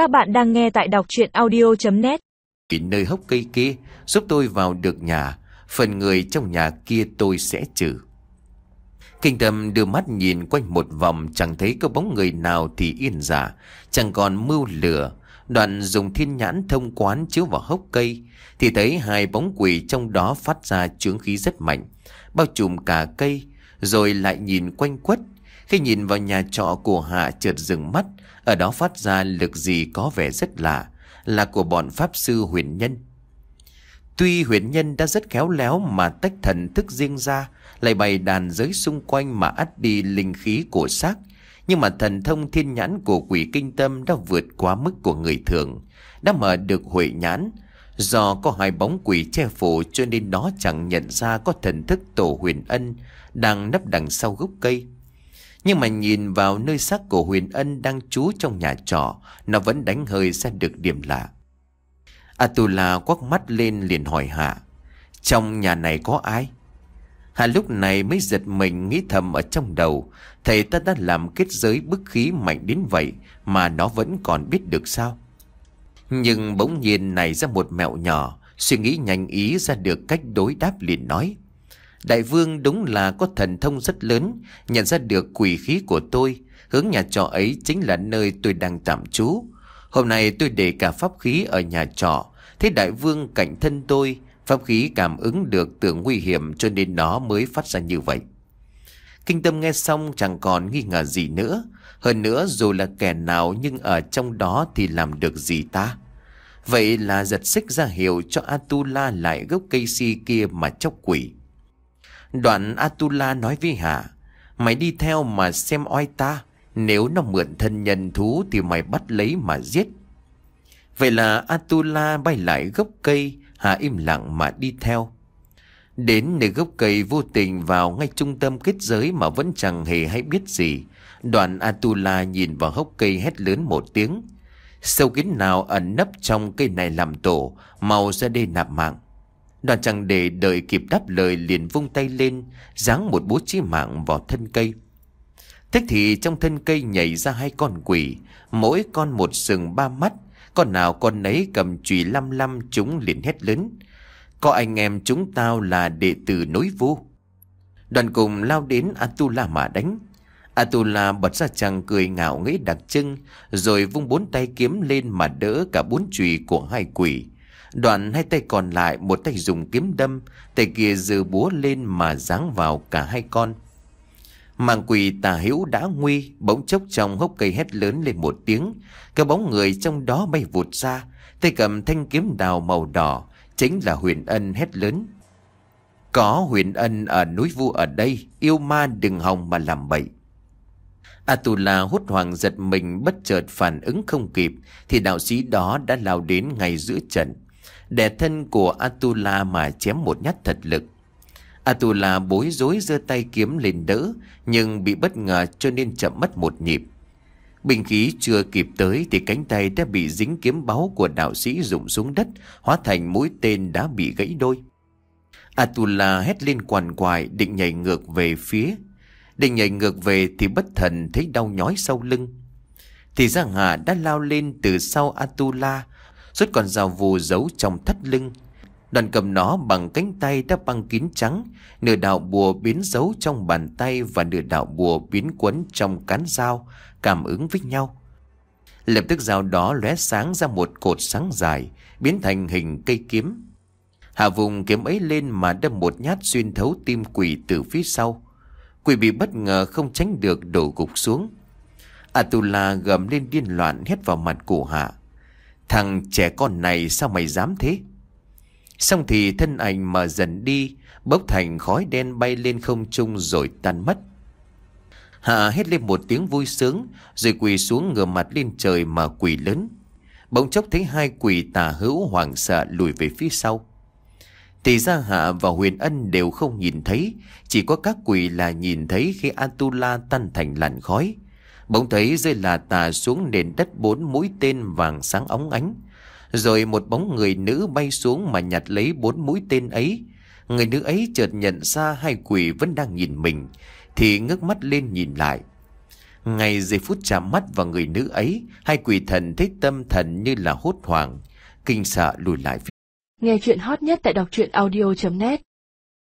Các bạn đang nghe tại đọc chuyện audio.net Nơi hốc cây kia giúp tôi vào được nhà, Phần người trong nhà kia tôi sẽ trừ. Kinh tâm đưa mắt nhìn quanh một vòng, Chẳng thấy có bóng người nào thì yên giả Chẳng còn mưu lửa Đoạn dùng thiên nhãn thông quán chiếu vào hốc cây, Thì thấy hai bóng quỷ trong đó phát ra chướng khí rất mạnh, Bao trùm cả cây, Rồi lại nhìn quanh quất. Khi nhìn vào nhà trọ của Hạ chợt dừng mắt, Ở đó phát ra lực gì có vẻ rất lạ, Là của bọn Pháp Sư huyền nhân Tuy huyền nhân đã rất khéo léo mà tách thần thức riêng ra, Lại bày đàn giới xung quanh mà ắt đi linh khí của xác, Nhưng mà thần thông thiên nhãn của quỷ kinh tâm đã vượt quá mức của người thường, Đã mở được huệ nhãn Do có hai bóng quỷ che phủ cho nên nó chẳng nhận ra có thần thức tổ huyền ân đang nấp đằng sau gốc cây. Nhưng mà nhìn vào nơi xác của huyền ân đang trú trong nhà trọ, nó vẫn đánh hơi ra được điểm lạ. Atula quắc mắt lên liền hỏi Hạ, trong nhà này có ai? Hạ lúc này mới giật mình nghĩ thầm ở trong đầu, thầy ta đã làm kết giới bức khí mạnh đến vậy mà nó vẫn còn biết được sao? Nhưng bỗng nhiên này ra một mẹo nhỏ Suy nghĩ nhanh ý ra được cách đối đáp liền nói Đại vương đúng là có thần thông rất lớn, Nhận ra được quỷ khí của tôi, Hướng nhà trọ ấy chính là nơi tôi đang tạm trú Hôm nay tôi để cả pháp khí ở nhà trọ, Thế đại vương cạnh thân tôi, Pháp khí cảm ứng được tưởng nguy hiểm Cho nên nó mới phát ra như vậy Kinh tâm nghe xong chẳng còn nghi ngờ gì nữa, hơn nữa dù là kẻ nào nhưng ở trong đó thì làm được gì ta? Vậy là giật xích ra hiệu cho Atula lại gốc cây si kia mà chóc quỷ. Đoạn Atula nói với Hà, mày đi theo mà xem oai ta, nếu nó mượn thân nhân thú thì mày bắt lấy mà giết. Vậy là Atula bay lại gốc cây, Hà im lặng mà đi theo. Đến nơi gốc cây vô tình vào ngay trung tâm kết giới mà vẫn chẳng hề hay biết gì. đoạn Atula nhìn vào hốc cây hét lớn một tiếng. Sâu kín nào ẩn nấp trong cây này làm tổ, mau ra đây nạp mạng. Đoàn chẳng để đợi kịp đáp lời liền vung tay lên, giáng một bố trí mạng vào thân cây. Thế thì trong thân cây nhảy ra hai con quỷ, mỗi con một sừng ba mắt, con nào con nấy cầm chùy lăm lăm chúng liền hét lớn. Có anh em chúng tao là đệ tử nối vu. Đoàn cùng lao đến Atula mà đánh. Atula bật ra chàng cười ngạo nghễ đặc trưng, rồi vung bốn tay kiếm lên mà đỡ cả bốn chùy của hai quỷ. Đoạn hai tay còn lại một tay dùng kiếm đâm, tay kia giơ búa lên mà giáng vào cả hai con. màng quỷ tà hữu đã nguy, bỗng chốc trong hốc cây hét lớn lên một tiếng. Cái bóng người trong đó bay vụt ra, tay cầm thanh kiếm đào màu đỏ, chính là huyền ân hét lớn. Có huyền ân ở núi vu ở đây, yêu ma đừng hòng mà làm bậy. Atula hốt hoảng giật mình bất chợt phản ứng không kịp thì đạo sĩ đó đã lao đến ngay giữa trận. Đè thân của Atula mà chém một nhát thật lực. Atula bối rối giơ tay kiếm lên đỡ nhưng bị bất ngờ cho nên chậm mất một nhịp. Bình khí chưa kịp tới thì cánh tay đã bị dính kiếm báu của đạo sĩ rụng xuống đất, hóa thành mũi tên đã bị gãy đôi. Atula hét lên quằn quại định nhảy ngược về phía Định nhảy ngược về thì bất thần thấy đau nhói sau lưng. Thì ra Hà đã lao lên từ sau Atula, rút con dao vù giấu trong thắt lưng. Đoàn cầm nó bằng cánh tay đã băng kín trắng, nửa đạo bùa biến giấu trong bàn tay và nửa đạo bùa biến quấn trong cán dao, cảm ứng với nhau. Lập tức dao đó lóe sáng ra một cột sáng dài, biến thành hình cây kiếm. Hạ vùng kiếm ấy lên mà đâm một nhát xuyên thấu tim quỷ từ phía sau. Quỷ bị bất ngờ không tránh được đổ gục xuống. Atula gầm lên điên loạn hét vào mặt của Hạ. Thằng trẻ con này sao mày dám thế? Xong thì thân ảnh mà dần đi, bốc thành khói đen bay lên không trung rồi tan mất. Hạ hét lên một tiếng vui sướng, rồi quỳ xuống ngửa mặt lên trời mà quỳ lớn. Bỗng chốc thấy hai quỷ tà hữu hoảng sợ lùi về phía sau. Thì ra Hạ và Huyền Ân đều không nhìn thấy, chỉ có các quỷ là nhìn thấy khi Atula tan thành làn khói. Bỗng thấy rơi là tà xuống nền đất bốn mũi tên vàng sáng óng ánh. Rồi một bóng người nữ bay xuống mà nhặt lấy bốn mũi tên ấy. Người nữ ấy chợt nhận ra hai quỷ vẫn đang nhìn mình, thì ngước mắt lên nhìn lại. Ngay giây phút chạm mắt vào người nữ ấy, hai quỷ thần thấy tâm thần như là hốt hoảng, kinh sợ lùi lại. Nghe chuyện hot nhất tại đọc truyện audio.net